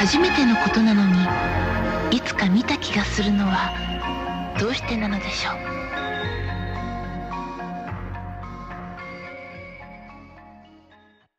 初めてのことなのにいつか見た気がするのはどうしてなのでしょう。